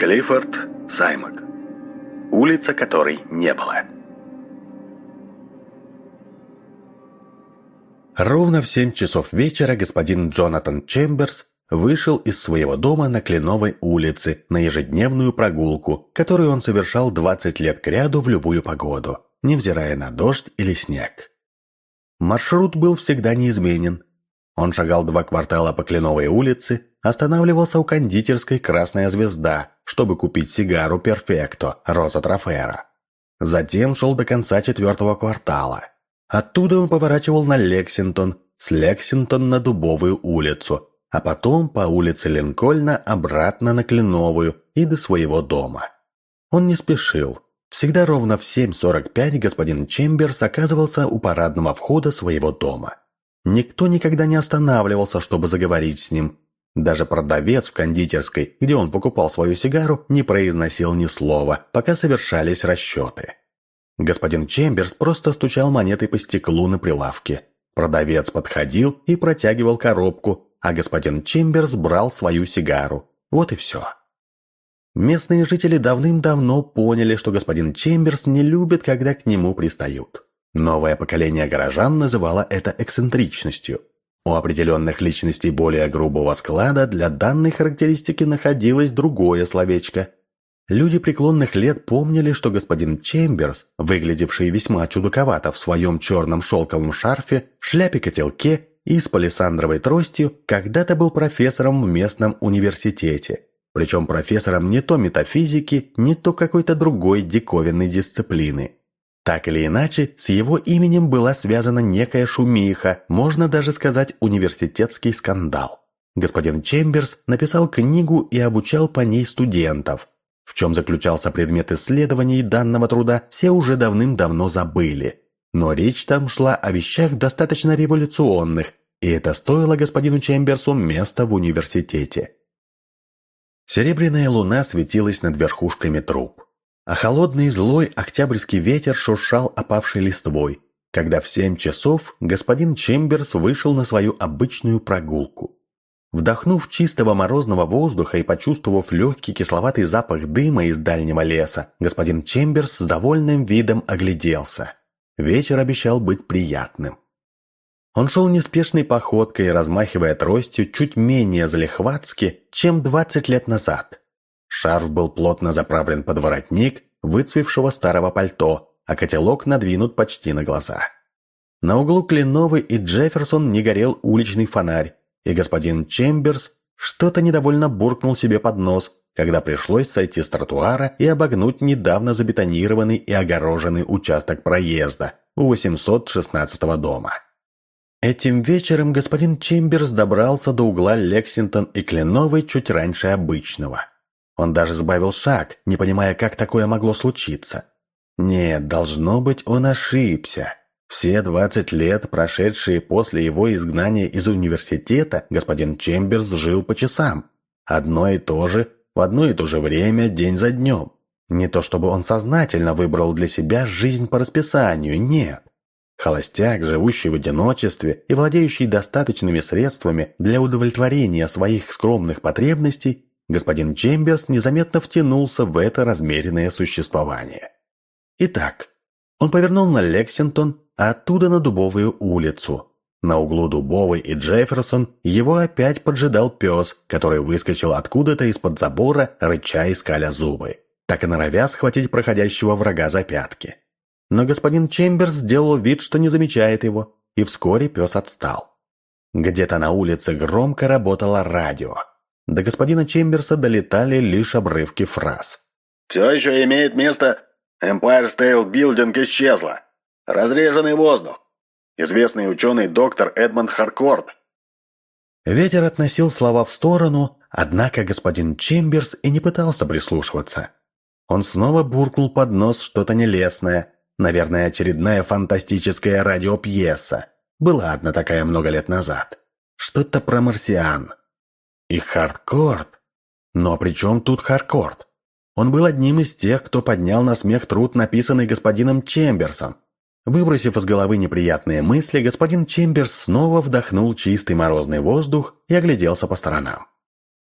Клиффорд Саймак. Улица которой не было. Ровно в семь часов вечера господин Джонатан Чемберс вышел из своего дома на Кленовой улице на ежедневную прогулку, которую он совершал 20 лет кряду в любую погоду, невзирая на дождь или снег. Маршрут был всегда неизменен. Он шагал два квартала по Кленовой улице, останавливался у кондитерской «Красная звезда», чтобы купить сигару «Перфекто» Роза Трофера. Затем шел до конца четвертого квартала. Оттуда он поворачивал на Лексингтон, с Лексингтон на Дубовую улицу, а потом по улице Линкольна обратно на Кленовую и до своего дома. Он не спешил. Всегда ровно в 7.45 господин Чемберс оказывался у парадного входа своего дома. Никто никогда не останавливался, чтобы заговорить с ним. Даже продавец в кондитерской, где он покупал свою сигару, не произносил ни слова, пока совершались расчеты. Господин Чемберс просто стучал монетой по стеклу на прилавке. Продавец подходил и протягивал коробку, а господин Чемберс брал свою сигару. Вот и все. Местные жители давным-давно поняли, что господин Чемберс не любит, когда к нему пристают. Новое поколение горожан называло это эксцентричностью. У определенных личностей более грубого склада для данной характеристики находилось другое словечко. Люди преклонных лет помнили, что господин Чемберс, выглядевший весьма чудаковато в своем черном шелковом шарфе, шляпе-котелке и с палисандровой тростью, когда-то был профессором в местном университете – причем профессором не то метафизики, не то какой-то другой диковинной дисциплины. Так или иначе, с его именем была связана некая шумиха, можно даже сказать университетский скандал. Господин Чемберс написал книгу и обучал по ней студентов. В чем заключался предмет исследований данного труда, все уже давным-давно забыли. Но речь там шла о вещах достаточно революционных, и это стоило господину Чемберсу места в университете. Серебряная луна светилась над верхушками труб, а холодный злой октябрьский ветер шуршал опавшей листвой, когда в семь часов господин Чемберс вышел на свою обычную прогулку. Вдохнув чистого морозного воздуха и почувствовав легкий кисловатый запах дыма из дальнего леса, господин Чемберс с довольным видом огляделся. Вечер обещал быть приятным. Он шел неспешной походкой, размахивая тростью чуть менее залихватски, чем 20 лет назад. Шарф был плотно заправлен под воротник выцвевшего старого пальто, а котелок надвинут почти на глаза. На углу Кленовой и Джефферсон не горел уличный фонарь, и господин Чемберс что-то недовольно буркнул себе под нос, когда пришлось сойти с тротуара и обогнуть недавно забетонированный и огороженный участок проезда у 816 дома. Этим вечером господин Чемберс добрался до угла Лексингтон и Кленовой чуть раньше обычного. Он даже сбавил шаг, не понимая, как такое могло случиться. Нет, должно быть, он ошибся. Все 20 лет, прошедшие после его изгнания из университета, господин Чемберс жил по часам. Одно и то же, в одно и то же время, день за днем. Не то чтобы он сознательно выбрал для себя жизнь по расписанию, нет. Холостяк, живущий в одиночестве и владеющий достаточными средствами для удовлетворения своих скромных потребностей, господин Чемберс незаметно втянулся в это размеренное существование. Итак, он повернул на Лексингтон, а оттуда на Дубовую улицу. На углу Дубовой и Джефферсон его опять поджидал пес, который выскочил откуда-то из-под забора, рыча и скаля зубы, так и норовя схватить проходящего врага за пятки. Но господин Чемберс сделал вид, что не замечает его, и вскоре пес отстал. Где-то на улице громко работало радио. До господина Чемберса долетали лишь обрывки фраз. «Все еще имеет место. Empire State Building исчезла. Разреженный воздух. Известный ученый доктор Эдмонд Харкорд». Ветер относил слова в сторону, однако господин Чемберс и не пытался прислушиваться. Он снова буркнул под нос что-то нелестное, Наверное, очередная фантастическая радиопьеса. Была одна такая много лет назад. Что-то про марсиан. И Хардкорд. Но при чем тут Хардкорд? Он был одним из тех, кто поднял на смех труд, написанный господином Чемберсом. Выбросив из головы неприятные мысли, господин Чемберс снова вдохнул чистый морозный воздух и огляделся по сторонам.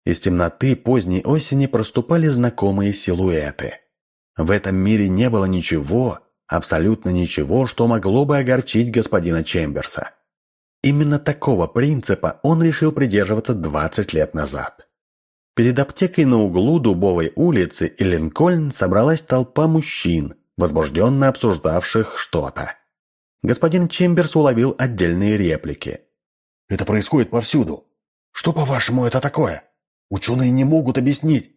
Из темноты поздней осени проступали знакомые силуэты. В этом мире не было ничего, абсолютно ничего, что могло бы огорчить господина Чемберса. Именно такого принципа он решил придерживаться 20 лет назад. Перед аптекой на углу Дубовой улицы и Линкольн собралась толпа мужчин, возбужденно обсуждавших что-то. Господин Чемберс уловил отдельные реплики. «Это происходит повсюду. Что, по-вашему, это такое? Ученые не могут объяснить».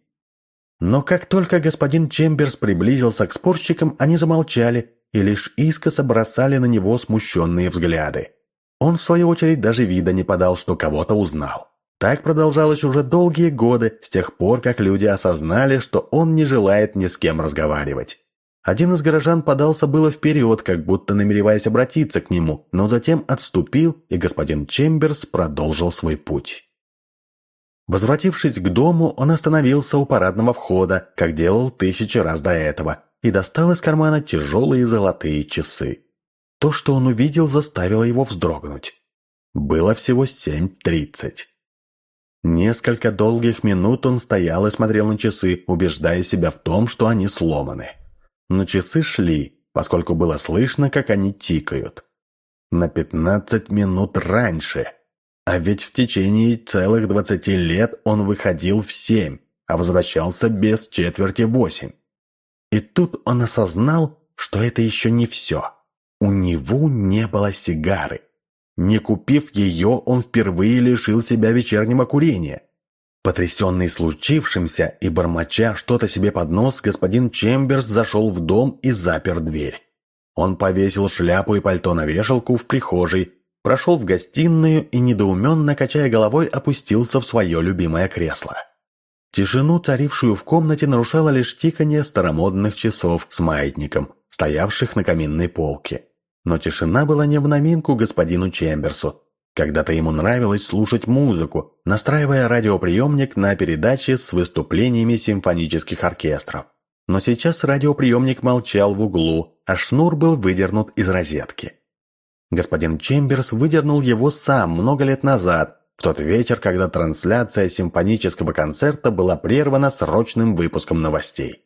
Но как только господин Чемберс приблизился к спорщикам, они замолчали и лишь искоса бросали на него смущенные взгляды. Он, в свою очередь, даже вида не подал, что кого-то узнал. Так продолжалось уже долгие годы, с тех пор, как люди осознали, что он не желает ни с кем разговаривать. Один из горожан подался было вперед, как будто намереваясь обратиться к нему, но затем отступил, и господин Чемберс продолжил свой путь. Возвратившись к дому, он остановился у парадного входа, как делал тысячи раз до этого, и достал из кармана тяжелые золотые часы. То, что он увидел, заставило его вздрогнуть. Было всего 7.30. Несколько долгих минут он стоял и смотрел на часы, убеждая себя в том, что они сломаны. Но часы шли, поскольку было слышно, как они тикают. На 15 минут раньше. А ведь в течение целых 20 лет он выходил в 7, а возвращался без четверти 8. И тут он осознал, что это еще не все. У него не было сигары. Не купив ее, он впервые лишил себя вечернего курения. Потрясенный случившимся и бормоча что-то себе под нос, господин Чемберс зашел в дом и запер дверь. Он повесил шляпу и пальто на вешалку в прихожей, прошел в гостиную и, недоуменно качая головой, опустился в свое любимое кресло. Тишину, царившую в комнате, нарушало лишь тиканье старомодных часов с маятником, стоявших на каминной полке. Но тишина была не в новинку господину Чемберсу. Когда-то ему нравилось слушать музыку, настраивая радиоприемник на передачи с выступлениями симфонических оркестров. Но сейчас радиоприемник молчал в углу, а шнур был выдернут из розетки. Господин Чемберс выдернул его сам много лет назад, в тот вечер, когда трансляция симфонического концерта была прервана срочным выпуском новостей.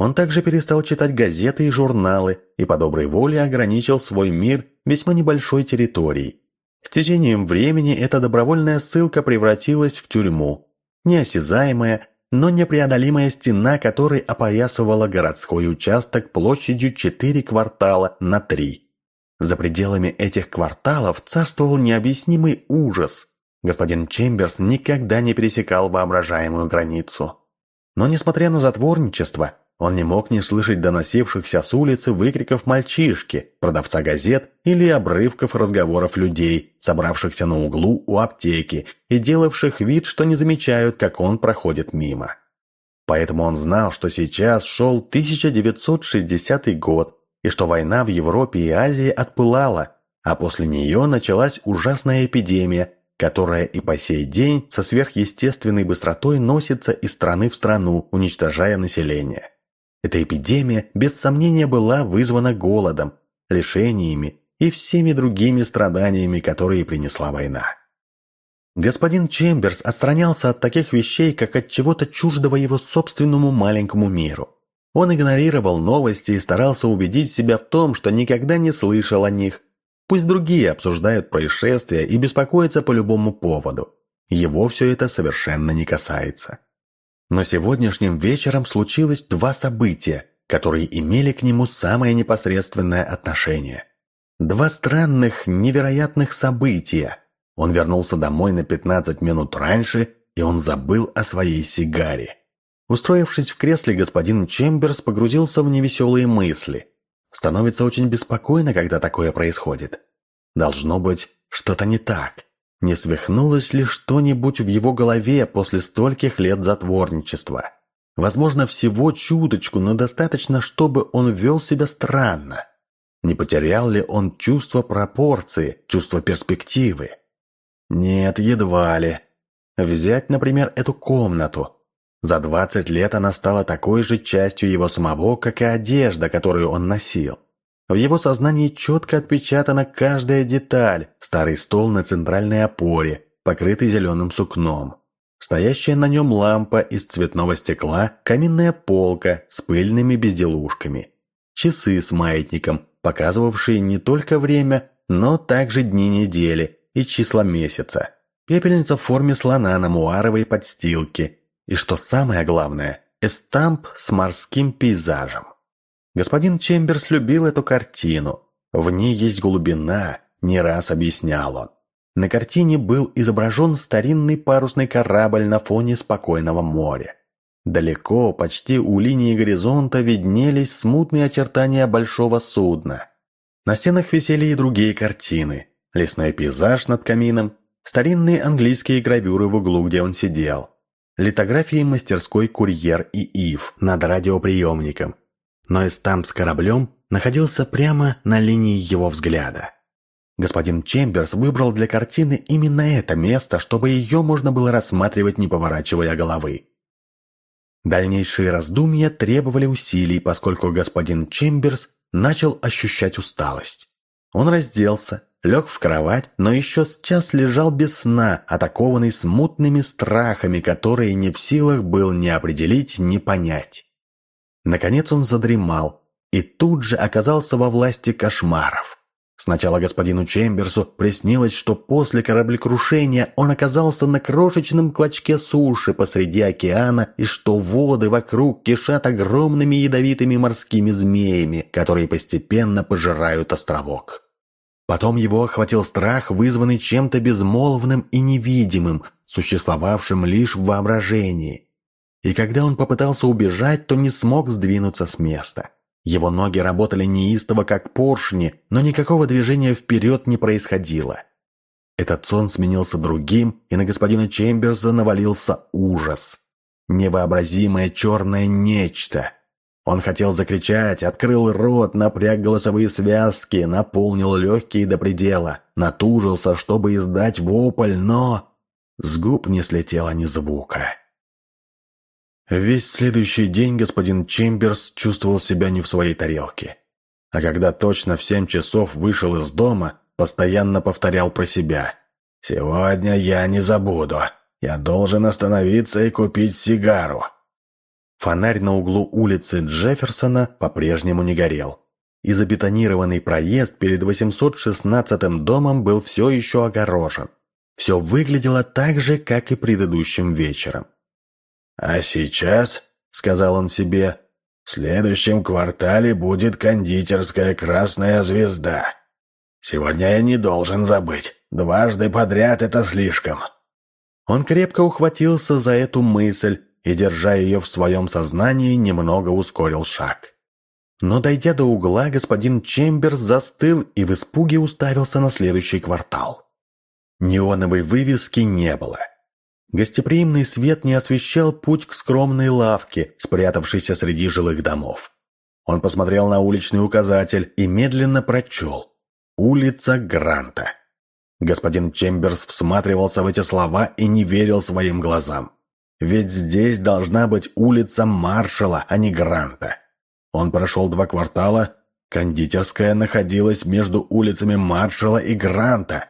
Он также перестал читать газеты и журналы и по доброй воле ограничил свой мир весьма небольшой территорией. С течением времени эта добровольная ссылка превратилась в тюрьму. Неосязаемая, но непреодолимая стена, которой опоясывала городской участок площадью 4 квартала на 3. За пределами этих кварталов царствовал необъяснимый ужас. Господин Чемберс никогда не пересекал воображаемую границу. Но несмотря на затворничество, он не мог не слышать доносившихся с улицы выкриков мальчишки, продавца газет или обрывков разговоров людей, собравшихся на углу у аптеки и делавших вид, что не замечают, как он проходит мимо. Поэтому он знал, что сейчас шел 1960 год, и что война в Европе и Азии отпылала, а после нее началась ужасная эпидемия, которая и по сей день со сверхъестественной быстротой носится из страны в страну, уничтожая население. Эта эпидемия, без сомнения, была вызвана голодом, лишениями и всеми другими страданиями, которые принесла война. Господин Чемберс отстранялся от таких вещей, как от чего-то чуждого его собственному маленькому миру. Он игнорировал новости и старался убедить себя в том, что никогда не слышал о них. Пусть другие обсуждают происшествия и беспокоятся по любому поводу. Его все это совершенно не касается. Но сегодняшним вечером случилось два события, которые имели к нему самое непосредственное отношение. Два странных, невероятных события. Он вернулся домой на 15 минут раньше, и он забыл о своей сигаре. Устроившись в кресле, господин Чемберс погрузился в невеселые мысли. Становится очень беспокойно, когда такое происходит. Должно быть, что-то не так. Не свихнулось ли что-нибудь в его голове после стольких лет затворничества? Возможно, всего чуточку, но достаточно, чтобы он вел себя странно. Не потерял ли он чувство пропорции, чувство перспективы? Нет, едва ли. Взять, например, эту комнату. За 20 лет она стала такой же частью его самого, как и одежда, которую он носил. В его сознании четко отпечатана каждая деталь. Старый стол на центральной опоре, покрытый зеленым сукном. стоящая на нем лампа из цветного стекла, каминная полка с пыльными безделушками, часы с маятником, показывавшие не только время, но также дни недели и числа месяца, пепельница в форме слона на муаровой подстилке и, что самое главное, эстамп с морским пейзажем. Господин Чемберс любил эту картину. В ней есть глубина, не раз объяснял он. На картине был изображен старинный парусный корабль на фоне спокойного моря. Далеко, почти у линии горизонта, виднелись смутные очертания большого судна. На стенах висели и другие картины. Лесной пейзаж над камином, старинные английские гравюры в углу, где он сидел, литографии мастерской «Курьер» и «Ив» над радиоприемником. Но эстамп с кораблем находился прямо на линии его взгляда. Господин Чемберс выбрал для картины именно это место, чтобы ее можно было рассматривать, не поворачивая головы. Дальнейшие раздумья требовали усилий, поскольку господин Чемберс начал ощущать усталость. Он разделся, лег в кровать, но еще сейчас лежал без сна, атакованный смутными страхами, которые не в силах был ни определить, ни понять. Наконец он задремал и тут же оказался во власти кошмаров. Сначала господину Чемберсу приснилось, что после кораблекрушения он оказался на крошечном клочке суши посреди океана и что воды вокруг кишат огромными ядовитыми морскими змеями, которые постепенно пожирают островок. Потом его охватил страх, вызванный чем-то безмолвным и невидимым, существовавшим лишь в воображении. И когда он попытался убежать, то не смог сдвинуться с места. Его ноги работали неистово, как поршни, но никакого движения вперед не происходило. Этот сон сменился другим, и на господина Чемберса навалился ужас. Невообразимое черное нечто. Он хотел закричать, открыл рот, напряг голосовые связки, наполнил легкие до предела, натужился, чтобы издать вопль, но... С губ не слетело ни звука. Весь следующий день господин Чемберс чувствовал себя не в своей тарелке. А когда точно в семь часов вышел из дома, постоянно повторял про себя. «Сегодня я не забуду. Я должен остановиться и купить сигару». Фонарь на углу улицы Джефферсона по-прежнему не горел. И забетонированный проезд перед 816-м домом был все еще огорожен. Все выглядело так же, как и предыдущим вечером. «А сейчас», — сказал он себе, — «в следующем квартале будет кондитерская «Красная звезда». Сегодня я не должен забыть. Дважды подряд это слишком». Он крепко ухватился за эту мысль и, держа ее в своем сознании, немного ускорил шаг. Но, дойдя до угла, господин Чемберс застыл и в испуге уставился на следующий квартал. Неоновой вывески не было. Гостеприимный свет не освещал путь к скромной лавке, спрятавшейся среди жилых домов. Он посмотрел на уличный указатель и медленно прочел. «Улица Гранта». Господин Чемберс всматривался в эти слова и не верил своим глазам. Ведь здесь должна быть улица Маршала, а не Гранта. Он прошел два квартала. Кондитерская находилась между улицами Маршала и Гранта.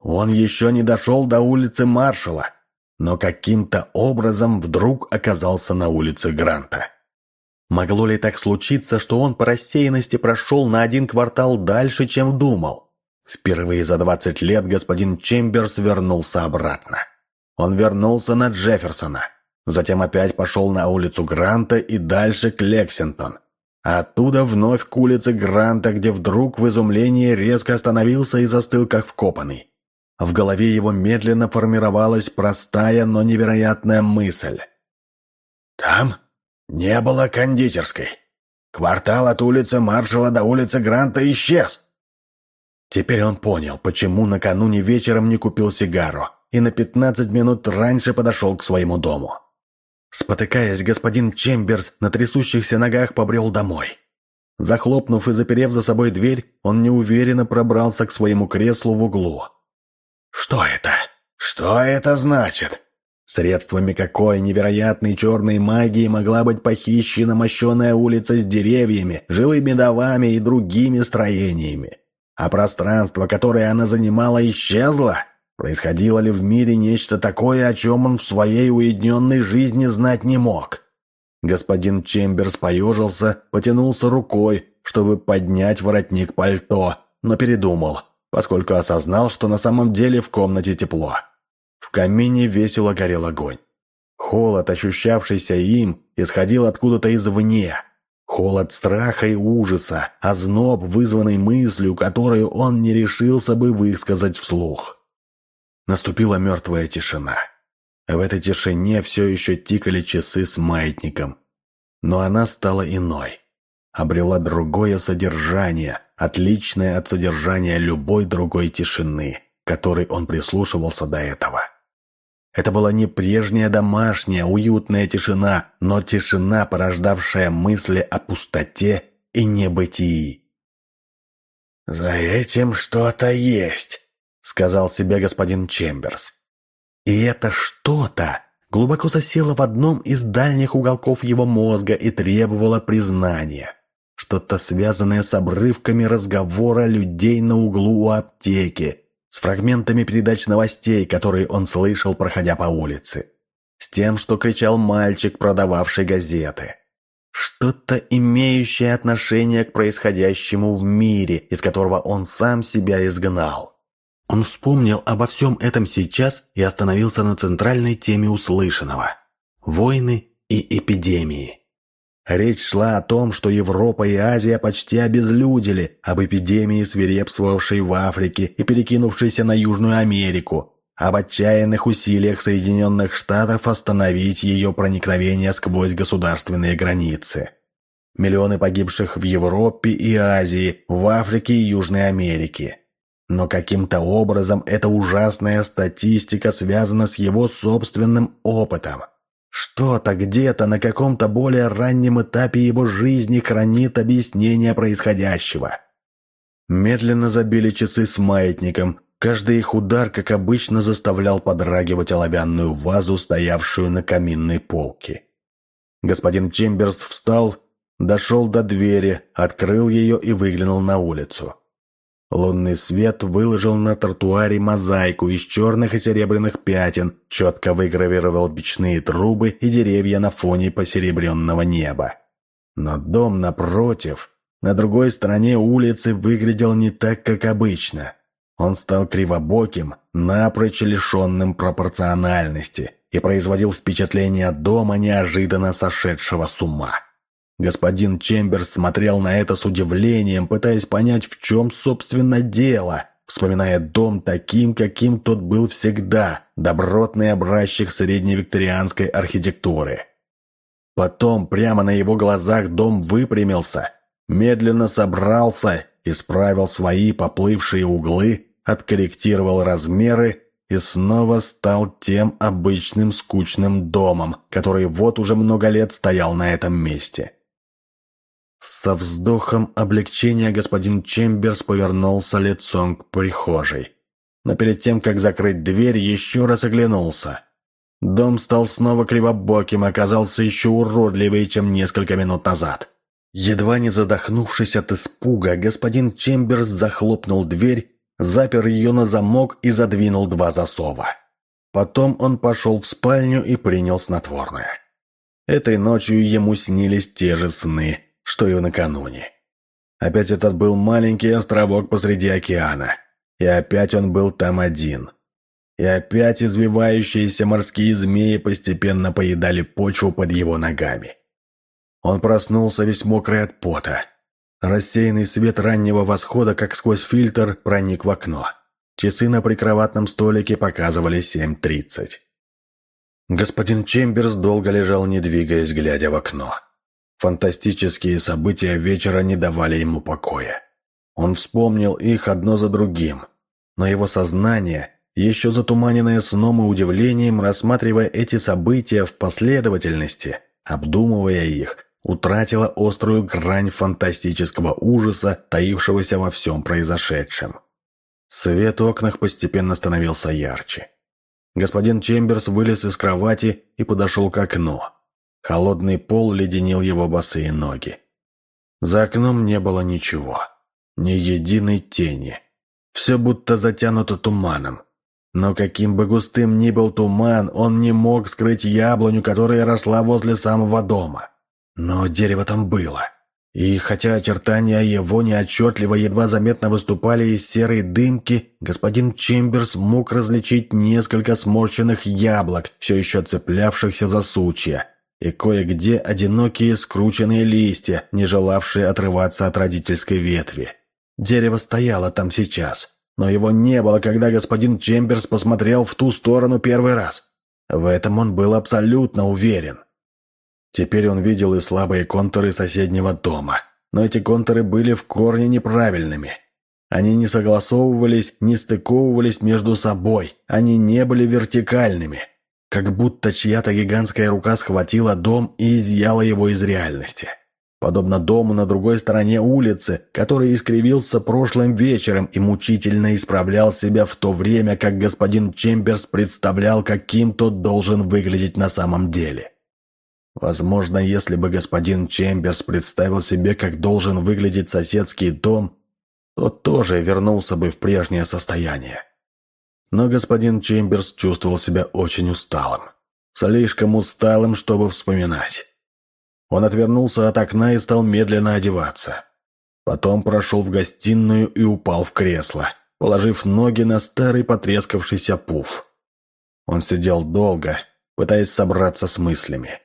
Он еще не дошел до улицы Маршала но каким-то образом вдруг оказался на улице Гранта. Могло ли так случиться, что он по рассеянности прошел на один квартал дальше, чем думал? Впервые за 20 лет господин Чемберс вернулся обратно. Он вернулся на Джефферсона, затем опять пошел на улицу Гранта и дальше к Лексингтон. А оттуда вновь к улице Гранта, где вдруг в изумлении резко остановился и застыл как вкопанный. В голове его медленно формировалась простая, но невероятная мысль. «Там не было кондитерской. Квартал от улицы Маршала до улицы Гранта исчез». Теперь он понял, почему накануне вечером не купил сигару и на пятнадцать минут раньше подошел к своему дому. Спотыкаясь, господин Чемберс на трясущихся ногах побрел домой. Захлопнув и заперев за собой дверь, он неуверенно пробрался к своему креслу в углу. Что это? Что это значит? Средствами какой невероятной черной магии могла быть похищена мощеная улица с деревьями, жилыми домами и другими строениями? А пространство, которое она занимала, исчезло? Происходило ли в мире нечто такое, о чем он в своей уединенной жизни знать не мог? Господин Чемберс поежился, потянулся рукой, чтобы поднять воротник пальто, но передумал, поскольку осознал, что на самом деле в комнате тепло. В камине весело горел огонь. Холод, ощущавшийся им, исходил откуда-то извне. Холод страха и ужаса, озноб, вызванный мыслью, которую он не решился бы высказать вслух. Наступила мертвая тишина. В этой тишине все еще тикали часы с маятником. Но она стала иной. Обрела другое содержание, отличное от содержания любой другой тишины, которой он прислушивался до этого. Это была не прежняя домашняя, уютная тишина, но тишина, порождавшая мысли о пустоте и небытии. «За этим что-то есть», — сказал себе господин Чемберс. И это что-то глубоко засело в одном из дальних уголков его мозга и требовало признания. Что-то связанное с обрывками разговора людей на углу у аптеки, с фрагментами передач новостей, которые он слышал, проходя по улице, с тем, что кричал мальчик, продававший газеты. Что-то имеющее отношение к происходящему в мире, из которого он сам себя изгнал. Он вспомнил обо всем этом сейчас и остановился на центральной теме услышанного – войны и эпидемии. Речь шла о том, что Европа и Азия почти обезлюдили, об эпидемии, свирепствовавшей в Африке и перекинувшейся на Южную Америку, об отчаянных усилиях Соединенных Штатов остановить ее проникновение сквозь государственные границы. Миллионы погибших в Европе и Азии, в Африке и Южной Америке. Но каким-то образом эта ужасная статистика связана с его собственным опытом – что-то где-то на каком-то более раннем этапе его жизни хранит объяснение происходящего. Медленно забили часы с маятником. Каждый их удар, как обычно, заставлял подрагивать оловянную вазу, стоявшую на каминной полке. Господин Чемберс встал, дошел до двери, открыл ее и выглянул на улицу. Лунный свет выложил на тротуаре мозаику из черных и серебряных пятен, четко выгравировал бичные трубы и деревья на фоне посеребренного неба. Но дом напротив, на другой стороне улицы, выглядел не так, как обычно. Он стал кривобоким, напрочь лишенным пропорциональности и производил впечатление дома, неожиданно сошедшего с ума. Господин Чемберс смотрел на это с удивлением, пытаясь понять, в чем, собственно, дело, вспоминая дом таким, каким тот был всегда, добротный образчик средневикторианской архитектуры. Потом, прямо на его глазах, дом выпрямился, медленно собрался, исправил свои поплывшие углы, откорректировал размеры и снова стал тем обычным скучным домом, который вот уже много лет стоял на этом месте. Со вздохом облегчения господин Чемберс повернулся лицом к прихожей. Но перед тем, как закрыть дверь, еще раз оглянулся. Дом стал снова кривобоким оказался еще уродливее, чем несколько минут назад. Едва не задохнувшись от испуга, господин Чемберс захлопнул дверь, запер ее на замок и задвинул два засова. Потом он пошел в спальню и принял снотворное. Этой ночью ему снились те же сны – что и накануне. Опять этот был маленький островок посреди океана. И опять он был там один. И опять извивающиеся морские змеи постепенно поедали почву под его ногами. Он проснулся весь мокрый от пота. Рассеянный свет раннего восхода, как сквозь фильтр, проник в окно. Часы на прикроватном столике показывали 7.30. Господин Чемберс долго лежал, не двигаясь, глядя в окно. Фантастические события вечера не давали ему покоя. Он вспомнил их одно за другим, но его сознание, еще затуманенное сном и удивлением, рассматривая эти события в последовательности, обдумывая их, утратило острую грань фантастического ужаса, таившегося во всем произошедшем. Свет в окнах постепенно становился ярче. Господин Чемберс вылез из кровати и подошел к окну. Холодный пол леденил его босые ноги. За окном не было ничего. Ни единой тени. Все будто затянуто туманом. Но каким бы густым ни был туман, он не мог скрыть яблоню, которая росла возле самого дома. Но дерево там было. И хотя очертания его неотчетливо едва заметно выступали из серой дымки, господин Чемберс мог различить несколько сморщенных яблок, все еще цеплявшихся за сучья, и кое-где одинокие скрученные листья, не желавшие отрываться от родительской ветви. Дерево стояло там сейчас, но его не было, когда господин Чемберс посмотрел в ту сторону первый раз. В этом он был абсолютно уверен. Теперь он видел и слабые контуры соседнего дома, но эти контуры были в корне неправильными. Они не согласовывались, не стыковывались между собой, они не были вертикальными. Как будто чья-то гигантская рука схватила дом и изъяла его из реальности. Подобно дому на другой стороне улицы, который искривился прошлым вечером и мучительно исправлял себя в то время, как господин Чемберс представлял, каким тот должен выглядеть на самом деле. Возможно, если бы господин Чемберс представил себе, как должен выглядеть соседский дом, то тоже вернулся бы в прежнее состояние. Но господин Чемберс чувствовал себя очень усталым. Слишком усталым, чтобы вспоминать. Он отвернулся от окна и стал медленно одеваться. Потом прошел в гостиную и упал в кресло, положив ноги на старый потрескавшийся пуф. Он сидел долго, пытаясь собраться с мыслями.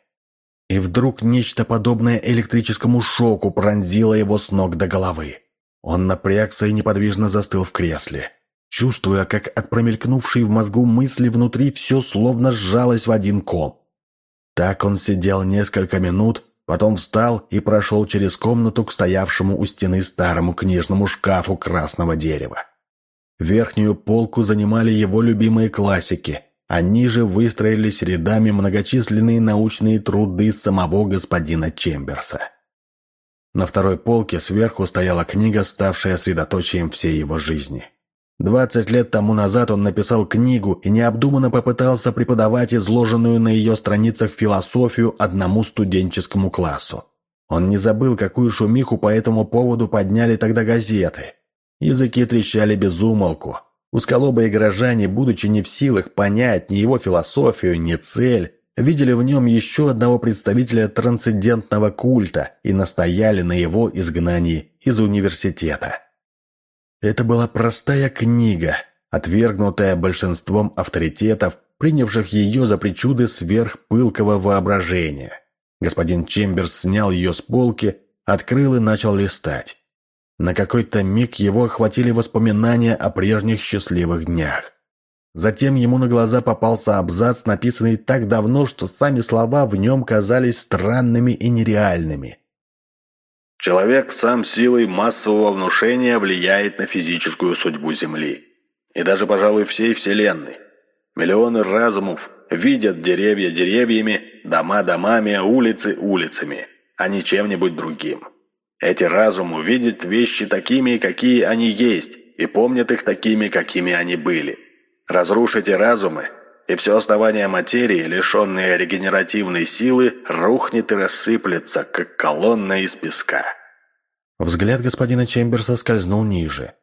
И вдруг нечто подобное электрическому шоку пронзило его с ног до головы. Он напрягся и неподвижно застыл в кресле, чувствуя, как от промелькнувшей в мозгу мысли внутри все словно сжалось в один ком. Так он сидел несколько минут, Потом встал и прошел через комнату к стоявшему у стены старому книжному шкафу красного дерева. Верхнюю полку занимали его любимые классики, а ниже выстроились рядами многочисленные научные труды самого господина Чемберса. На второй полке сверху стояла книга, ставшая средоточием всей его жизни. Двадцать лет тому назад он написал книгу и необдуманно попытался преподавать изложенную на ее страницах философию одному студенческому классу. Он не забыл, какую шумиху по этому поводу подняли тогда газеты. Языки трещали без умолку. Узколобые горожане, будучи не в силах понять ни его философию, ни цель, видели в нем еще одного представителя трансцендентного культа и настояли на его изгнании из университета. Это была простая книга, отвергнутая большинством авторитетов, принявших ее за причуды сверхпылкого воображения. Господин Чемберс снял ее с полки, открыл и начал листать. На какой-то миг его охватили воспоминания о прежних счастливых днях. Затем ему на глаза попался абзац, написанный так давно, что сами слова в нем казались странными и нереальными – Человек сам силой массового внушения влияет на физическую судьбу Земли. И даже, пожалуй, всей Вселенной. Миллионы разумов видят деревья деревьями, дома домами, улицы улицами, а не чем-нибудь другим. Эти разумы видят вещи такими, какие они есть, и помнят их такими, какими они были. Разрушите разумы, и все основание материи, лишенное регенеративной силы, рухнет и рассыплется, как колонна из песка. Взгляд господина Чемберса скользнул ниже.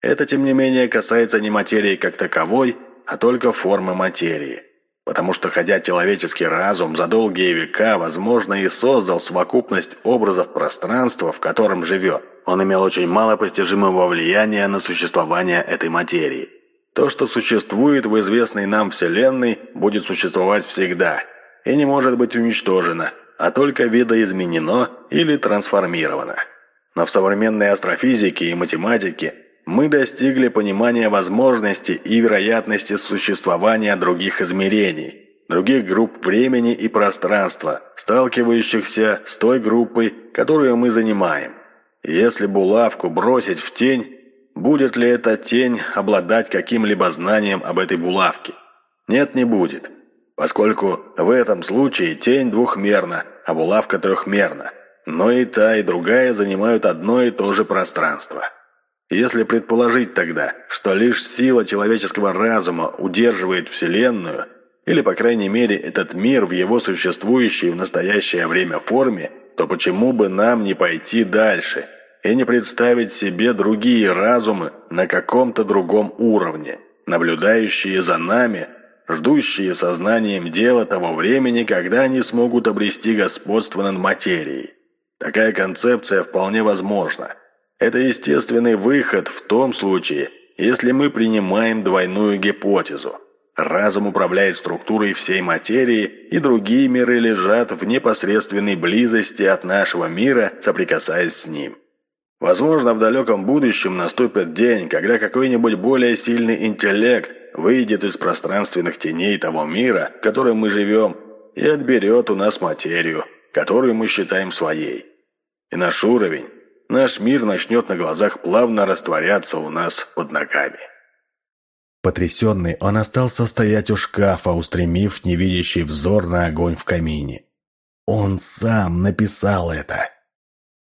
Это, тем не менее, касается не материи как таковой, а только формы материи. Потому что, хотя человеческий разум за долгие века, возможно, и создал совокупность образов пространства, в котором живет, он имел очень мало постижимого влияния на существование этой материи. То, что существует в известной нам Вселенной, будет существовать всегда и не может быть уничтожено, а только видоизменено или трансформировано. Но в современной астрофизике и математике мы достигли понимания возможности и вероятности существования других измерений, других групп времени и пространства, сталкивающихся с той группой, которую мы занимаем. Если булавку бросить в тень, Будет ли эта тень обладать каким-либо знанием об этой булавке? Нет, не будет, поскольку в этом случае тень двухмерна, а булавка трехмерна. Но и та, и другая занимают одно и то же пространство. Если предположить тогда, что лишь сила человеческого разума удерживает Вселенную, или, по крайней мере, этот мир в его существующей в настоящее время форме, то почему бы нам не пойти дальше – и не представить себе другие разумы на каком-то другом уровне, наблюдающие за нами, ждущие сознанием дела того времени, когда они смогут обрести господство над материей. Такая концепция вполне возможна. Это естественный выход в том случае, если мы принимаем двойную гипотезу. Разум управляет структурой всей материи, и другие миры лежат в непосредственной близости от нашего мира, соприкасаясь с ним. Возможно, в далеком будущем наступит день, когда какой-нибудь более сильный интеллект выйдет из пространственных теней того мира, в котором мы живем, и отберет у нас материю, которую мы считаем своей. И наш уровень, наш мир начнет на глазах плавно растворяться у нас под ногами. Потрясенный, он остался стоять у шкафа, устремив невидящий взор на огонь в камине. Он сам написал это.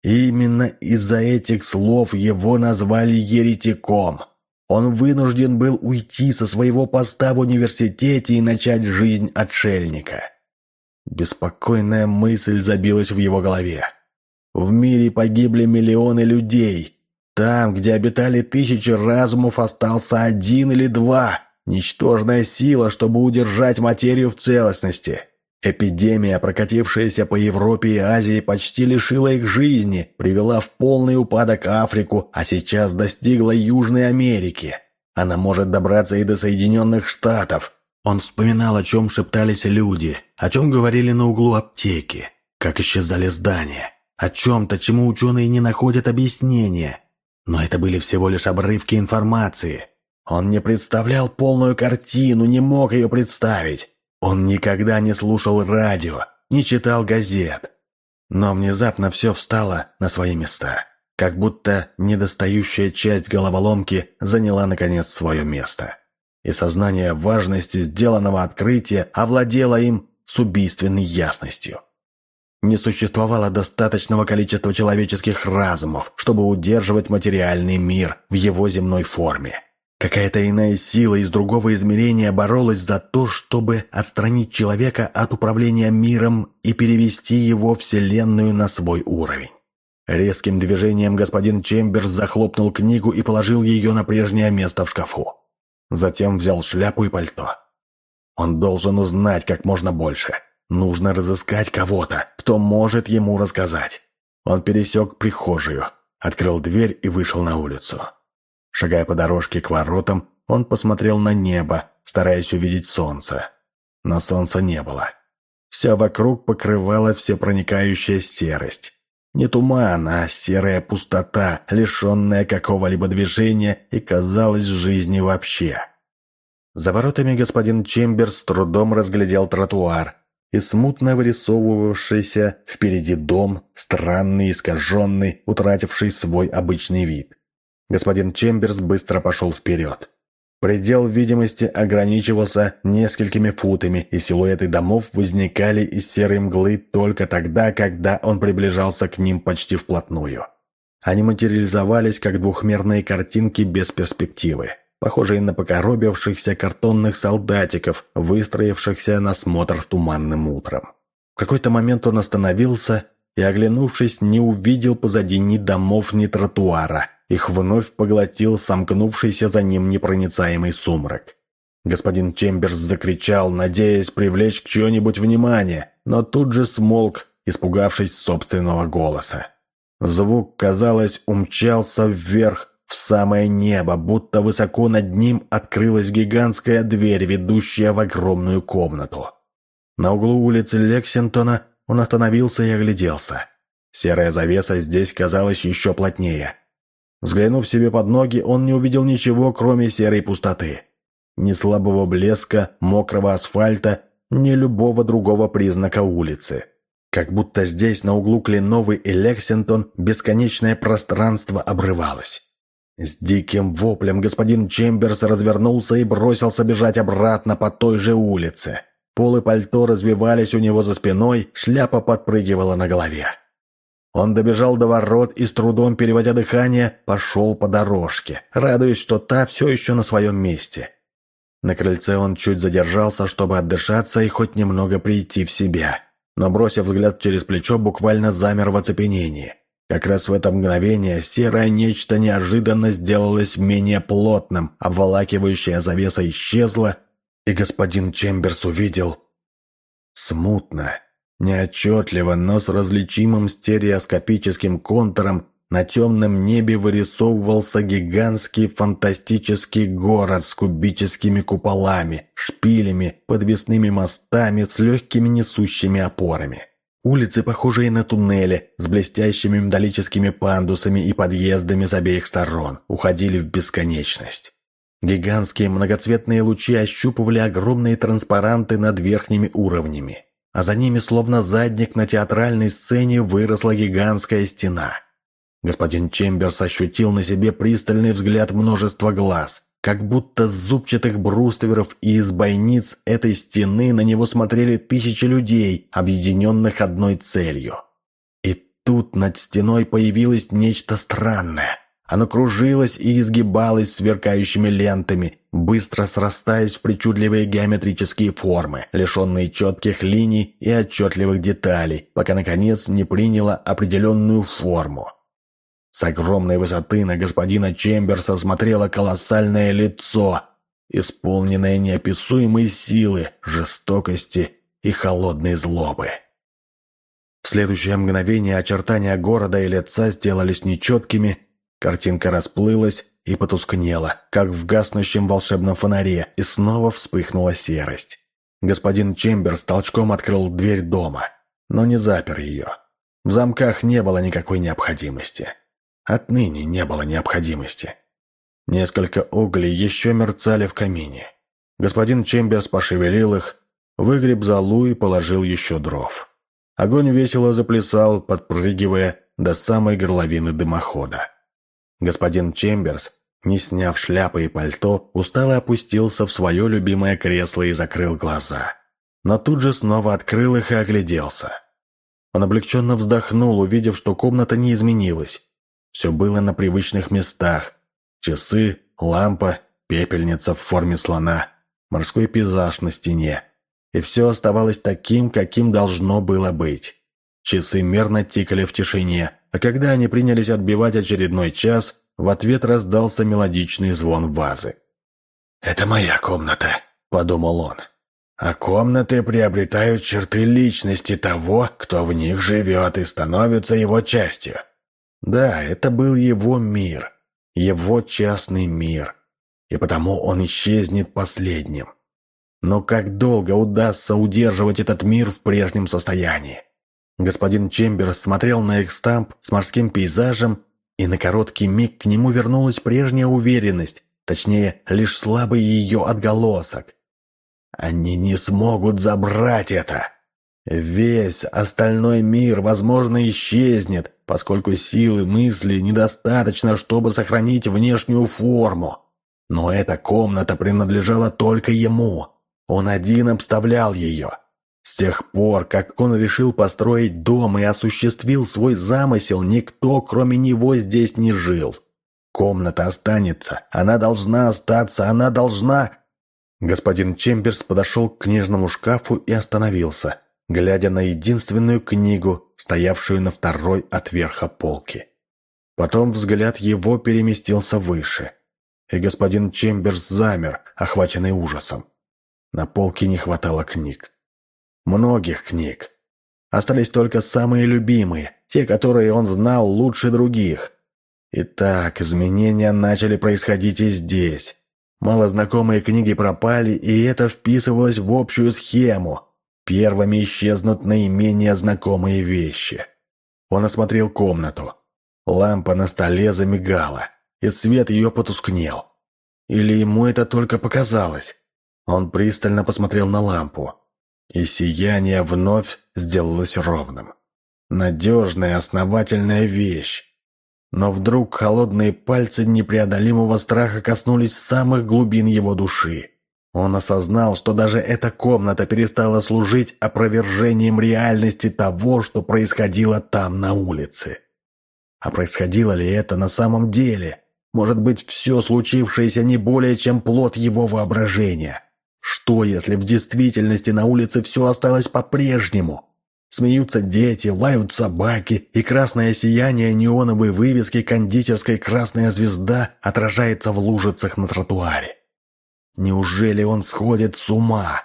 Именно из-за этих слов его назвали еретиком. Он вынужден был уйти со своего поста в университете и начать жизнь отшельника. Беспокойная мысль забилась в его голове. В мире погибли миллионы людей, там, где обитали тысячи разумов, остался один или два. Ничтожная сила, чтобы удержать материю в целостности. Эпидемия, прокатившаяся по Европе и Азии, почти лишила их жизни, привела в полный упадок Африку, а сейчас достигла Южной Америки. Она может добраться и до Соединенных Штатов. Он вспоминал, о чем шептались люди, о чем говорили на углу аптеки, как исчезали здания, о чем-то, чему ученые не находят объяснения – но это были всего лишь обрывки информации. Он не представлял полную картину, не мог ее представить. Он никогда не слушал радио, не читал газет. Но внезапно все встало на свои места. Как будто недостающая часть головоломки заняла, наконец, свое место. И сознание важности сделанного открытия овладело им с убийственной ясностью. Не существовало достаточного количества человеческих разумов, чтобы удерживать материальный мир в его земной форме. Какая-то иная сила из другого измерения боролась за то, чтобы отстранить человека от управления миром и перевести его Вселенную на свой уровень. Резким движением господин Чемберс захлопнул книгу и положил ее на прежнее место в шкафу. Затем взял шляпу и пальто. Он должен узнать как можно больше – Нужно разыскать кого-то, кто может ему рассказать. Он пересек прихожую, открыл дверь и вышел на улицу. Шагая по дорожке к воротам, он посмотрел на небо, стараясь увидеть солнце. Но солнца не было. Все вокруг покрывала всепроникающая серость. Не туман, а серая пустота, лишенная какого-либо движения и, казалось, жизни вообще. За воротами господин Чемберс с трудом разглядел тротуар, и смутно вырисовывавшийся впереди дом, странный, искаженный, утративший свой обычный вид. Господин Чемберс быстро пошел вперед. Предел видимости ограничивался несколькими футами, и силуэты домов возникали из серой мглы только тогда, когда он приближался к ним почти вплотную. Они материализовались, как двухмерные картинки без перспективы похожие на покоробившихся картонных солдатиков, выстроившихся на смотр туманным утром. В какой-то момент он остановился и, оглянувшись, не увидел позади ни домов, ни тротуара. Их вновь поглотил сомкнувшийся за ним непроницаемый сумрак. Господин Чемберс закричал, надеясь привлечь к чье-нибудь внимание, но тут же смолк, испугавшись собственного голоса. Звук, казалось, умчался вверх, в самое небо, будто высоко над ним открылась гигантская дверь, ведущая в огромную комнату. На углу улицы Лексингтона он остановился и огляделся. Серая завеса здесь казалась еще плотнее. Взглянув себе под ноги, он не увидел ничего, кроме серой пустоты. Ни слабого блеска, мокрого асфальта, ни любого другого признака улицы. Как будто здесь, на углу Кленовый и Лексингтон, бесконечное пространство обрывалось. С диким воплем господин Чемберс развернулся и бросился бежать обратно по той же улице. Полы пальто развивались у него за спиной, шляпа подпрыгивала на голове. Он добежал до ворот и, с трудом переводя дыхание, пошел по дорожке, радуясь, что та все еще на своем месте. На крыльце он чуть задержался, чтобы отдышаться и хоть немного прийти в себя, но, бросив взгляд через плечо, буквально замер в оцепенении. Как раз в это мгновение серое нечто неожиданно сделалось менее плотным, обволакивающая завеса исчезла, и господин Чемберс увидел смутно, неотчетливо, но с различимым стереоскопическим контуром на темном небе вырисовывался гигантский фантастический город с кубическими куполами, шпилями, подвесными мостами с легкими несущими опорами. Улицы, похожие на туннели, с блестящими металлическими пандусами и подъездами с обеих сторон, уходили в бесконечность. Гигантские многоцветные лучи ощупывали огромные транспаранты над верхними уровнями, а за ними, словно задник на театральной сцене, выросла гигантская стена. Господин Чемберс ощутил на себе пристальный взгляд множества глаз, как будто с зубчатых брустверов и из бойниц этой стены на него смотрели тысячи людей, объединенных одной целью. И тут над стеной появилось нечто странное. Оно кружилось и изгибалось сверкающими лентами, быстро срастаясь в причудливые геометрические формы, лишенные четких линий и отчетливых деталей, пока, наконец, не приняло определенную форму. С огромной высоты на господина Чемберса смотрело колоссальное лицо, исполненное неописуемой силы, жестокости и холодной злобы. В следующее мгновение очертания города и лица сделались нечеткими, картинка расплылась и потускнела, как в гаснущем волшебном фонаре, и снова вспыхнула серость. Господин Чемберс толчком открыл дверь дома, но не запер ее. В замках не было никакой необходимости. Отныне не было необходимости. Несколько углей еще мерцали в камине. Господин Чемберс пошевелил их, выгреб залу и положил еще дров. Огонь весело заплясал, подпрыгивая до самой горловины дымохода. Господин Чемберс, не сняв шляпы и пальто, устало опустился в свое любимое кресло и закрыл глаза. Но тут же снова открыл их и огляделся. Он облегченно вздохнул, увидев, что комната не изменилась. Все было на привычных местах. Часы, лампа, пепельница в форме слона, морской пейзаж на стене. И все оставалось таким, каким должно было быть. Часы мерно тикали в тишине, а когда они принялись отбивать очередной час, в ответ раздался мелодичный звон вазы. «Это моя комната», — подумал он. «А комнаты приобретают черты личности того, кто в них живет и становится его частью. Да, это был его мир, его частный мир, и потому он исчезнет последним. Но как долго удастся удерживать этот мир в прежнем состоянии? Господин Чемберс смотрел на их стамп с морским пейзажем, и на короткий миг к нему вернулась прежняя уверенность, точнее, лишь слабый ее отголосок. Они не смогут забрать это. Весь остальной мир, возможно, исчезнет, поскольку силы мысли недостаточно, чтобы сохранить внешнюю форму. Но эта комната принадлежала только ему. Он один обставлял ее. С тех пор, как он решил построить дом и осуществил свой замысел, никто, кроме него, здесь не жил. Комната останется. Она должна остаться. Она должна... Господин Чемберс подошел к книжному шкафу и остановился глядя на единственную книгу, стоявшую на второй от верха полки. Потом взгляд его переместился выше, и господин Чемберс замер, охваченный ужасом. На полке не хватало книг. Многих книг. Остались только самые любимые, те, которые он знал лучше других. Итак, изменения начали происходить и здесь. Малознакомые книги пропали, и это вписывалось в общую схему, Первыми исчезнут наименее знакомые вещи. Он осмотрел комнату. Лампа на столе замигала, и свет ее потускнел. Или ему это только показалось? Он пристально посмотрел на лампу, и сияние вновь сделалось ровным. Надежная, основательная вещь. Но вдруг холодные пальцы непреодолимого страха коснулись самых глубин его души. Он осознал, что даже эта комната перестала служить опровержением реальности того, что происходило там на улице. А происходило ли это на самом деле? Может быть, все случившееся не более чем плод его воображения? Что, если в действительности на улице все осталось по-прежнему? Смеются дети, лают собаки, и красное сияние неоновой вывески кондитерской «Красная звезда» отражается в лужицах на тротуаре. Неужели он сходит с ума?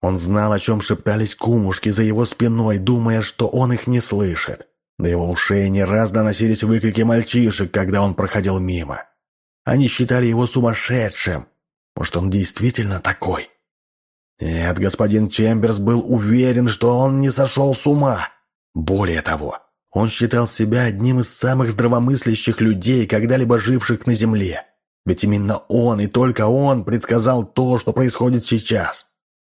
Он знал, о чем шептались кумушки за его спиной, думая, что он их не слышит. До его ушей не раз доносились выкрики мальчишек, когда он проходил мимо. Они считали его сумасшедшим. Может, он действительно такой? Нет, господин Чемберс был уверен, что он не сошел с ума. Более того, он считал себя одним из самых здравомыслящих людей, когда-либо живших на Земле. Ведь именно он и только он предсказал то, что происходит сейчас.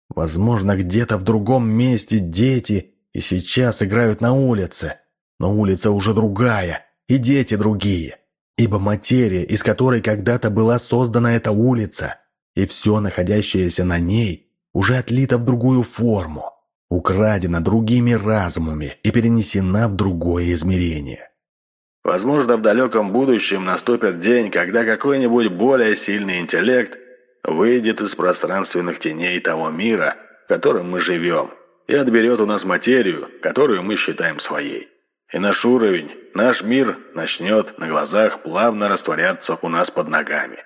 Возможно, где-то в другом месте дети и сейчас играют на улице, но улица уже другая, и дети другие. Ибо материя, из которой когда-то была создана эта улица, и все находящееся на ней – уже отлита в другую форму, украдена другими разумами и перенесена в другое измерение. Возможно, в далеком будущем наступит день, когда какой-нибудь более сильный интеллект выйдет из пространственных теней того мира, в котором мы живем, и отберет у нас материю, которую мы считаем своей. И наш уровень, наш мир начнет на глазах плавно растворяться у нас под ногами.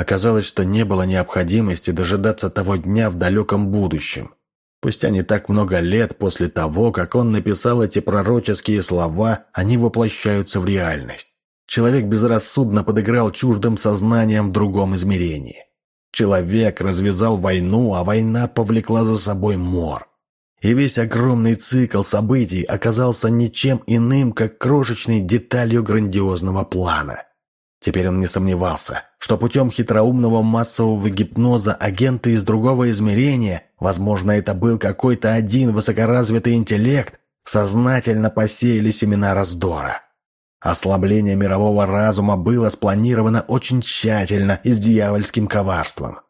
Оказалось, что не было необходимости дожидаться того дня в далеком будущем. Спустя не так много лет после того, как он написал эти пророческие слова, они воплощаются в реальность. Человек безрассудно подыграл чуждым сознанием в другом измерении. Человек развязал войну, а война повлекла за собой мор. И весь огромный цикл событий оказался ничем иным, как крошечной деталью грандиозного плана – Теперь он не сомневался, что путем хитроумного массового гипноза агенты из другого измерения, возможно, это был какой-то один высокоразвитый интеллект, сознательно посеяли семена раздора. Ослабление мирового разума было спланировано очень тщательно и с дьявольским коварством.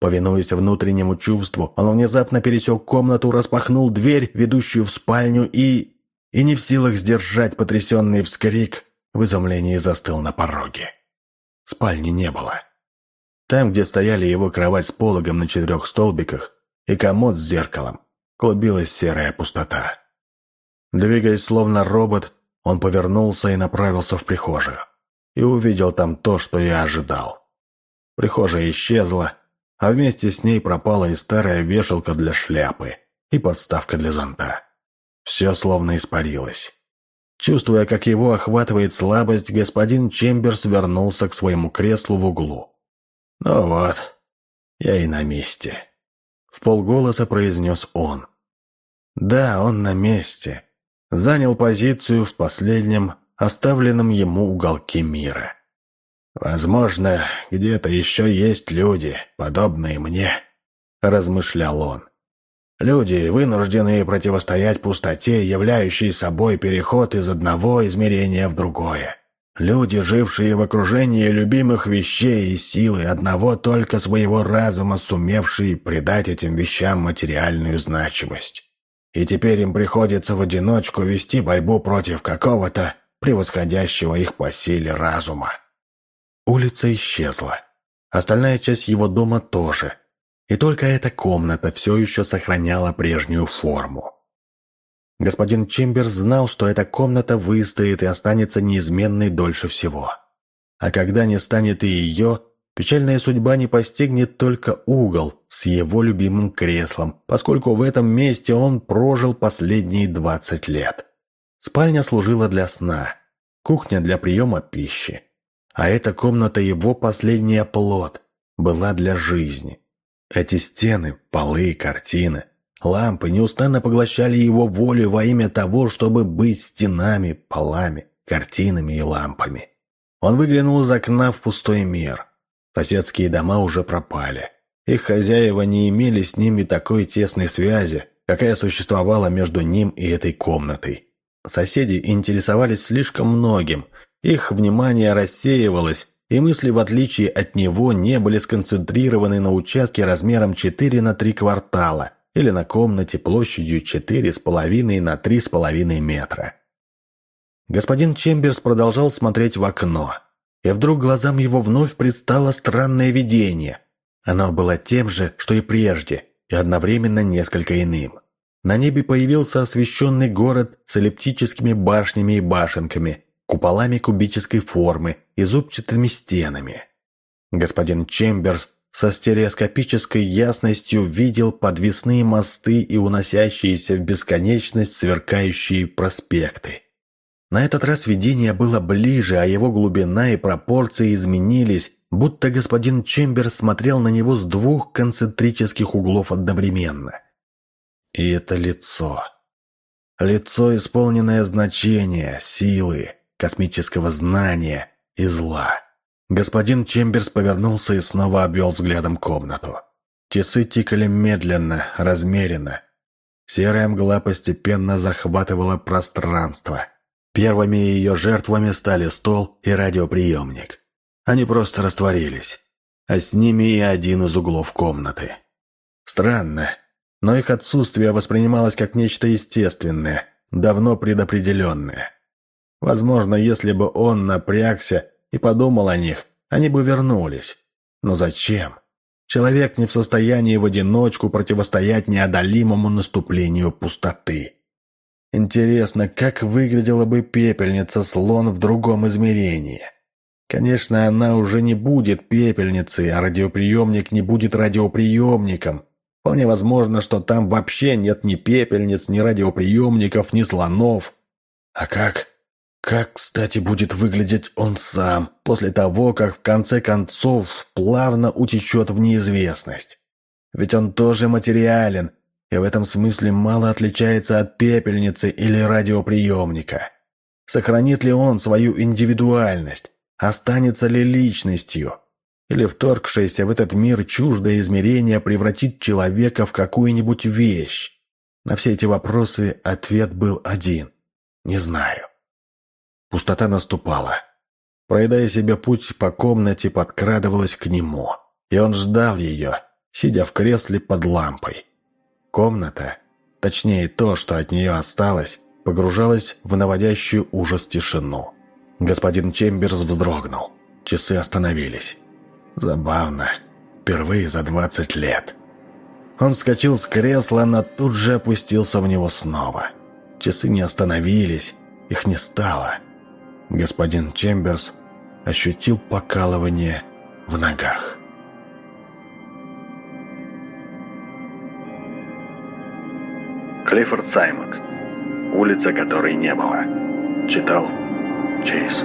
Повинуясь внутреннему чувству, он внезапно пересек комнату, распахнул дверь, ведущую в спальню, и... И не в силах сдержать потрясенный вскрик, в изумлении застыл на пороге. Спальни не было. Там, где стояли его кровать с пологом на четырех столбиках и комод с зеркалом, клубилась серая пустота. Двигаясь словно робот, он повернулся и направился в прихожую. И увидел там то, что я ожидал. Прихожая исчезла, а вместе с ней пропала и старая вешалка для шляпы, и подставка для зонта. Все словно испарилось. Чувствуя, как его охватывает слабость, господин Чемберс вернулся к своему креслу в углу. «Ну вот, я и на месте», — в полголоса произнес он. «Да, он на месте. Занял позицию в последнем, оставленном ему уголке мира. Возможно, где-то еще есть люди, подобные мне», — размышлял он. Люди, вынужденные противостоять пустоте, являющей собой переход из одного измерения в другое. Люди, жившие в окружении любимых вещей и силы одного только своего разума, сумевшие придать этим вещам материальную значимость. И теперь им приходится в одиночку вести борьбу против какого-то превосходящего их по силе разума. Улица исчезла. Остальная часть его дома тоже – и только эта комната все еще сохраняла прежнюю форму. Господин Чемберс знал, что эта комната выстоит и останется неизменной дольше всего. А когда не станет и ее, печальная судьба не постигнет только угол с его любимым креслом, поскольку в этом месте он прожил последние 20 лет. Спальня служила для сна, кухня для приема пищи. А эта комната его последний оплот была для жизни – эти стены, полы, картины, лампы неустанно поглощали его волю во имя того, чтобы быть стенами, полами, картинами и лампами. Он выглянул из окна в пустой мир. Соседские дома уже пропали. Их хозяева не имели с ними такой тесной связи, какая существовала между ним и этой комнатой. Соседи интересовались слишком многим, их внимание рассеивалось, и мысли, в отличие от него, не были сконцентрированы на участке размером 4 на 3 квартала или на комнате площадью 4,5 на 3,5 метра. Господин Чемберс продолжал смотреть в окно, и вдруг глазам его вновь предстало странное видение. Оно было тем же, что и прежде, и одновременно несколько иным. На небе появился освещенный город с эллиптическими башнями и башенками, куполами кубической формы и зубчатыми стенами. Господин Чемберс со стереоскопической ясностью видел подвесные мосты и уносящиеся в бесконечность сверкающие проспекты. На этот раз видение было ближе, а его глубина и пропорции изменились, будто господин Чемберс смотрел на него с двух концентрических углов одновременно. И это лицо. Лицо, исполненное значения, силы, космического знания и зла. Господин Чемберс повернулся и снова обвел взглядом комнату. Часы тикали медленно, размеренно. Серая мгла постепенно захватывала пространство. Первыми ее жертвами стали стол и радиоприемник. Они просто растворились, а с ними и один из углов комнаты. Странно, но их отсутствие воспринималось как нечто естественное, давно предопределенное. Возможно, если бы он напрягся и подумал о них, они бы вернулись. Но зачем? Человек не в состоянии в одиночку противостоять неодолимому наступлению пустоты. Интересно, как выглядела бы пепельница слон в другом измерении? Конечно, она уже не будет пепельницей, а радиоприемник не будет радиоприемником. Вполне возможно, что там вообще нет ни пепельниц, ни радиоприемников, ни слонов. А как? Как, кстати, будет выглядеть он сам, после того, как в конце концов плавно утечет в неизвестность? Ведь он тоже материален, и в этом смысле мало отличается от пепельницы или радиоприемника. Сохранит ли он свою индивидуальность? Останется ли личностью? Или вторгшееся в этот мир чуждое измерение превратит человека в какую-нибудь вещь? На все эти вопросы ответ был один. Не знаю. Пустота наступала. Проедая себе путь по комнате, подкрадывалась к нему. И он ждал ее, сидя в кресле под лампой. Комната, точнее то, что от нее осталось, погружалась в наводящую ужас тишину. Господин Чемберс вздрогнул. Часы остановились. Забавно. Впервые за двадцать лет. Он вскочил с кресла, но тут же опустился в него снова. Часы не остановились, их не стало господин Чемберс ощутил покалывание в ногах. Клиффорд Саймак. Улица, которой не было. Читал Чейз.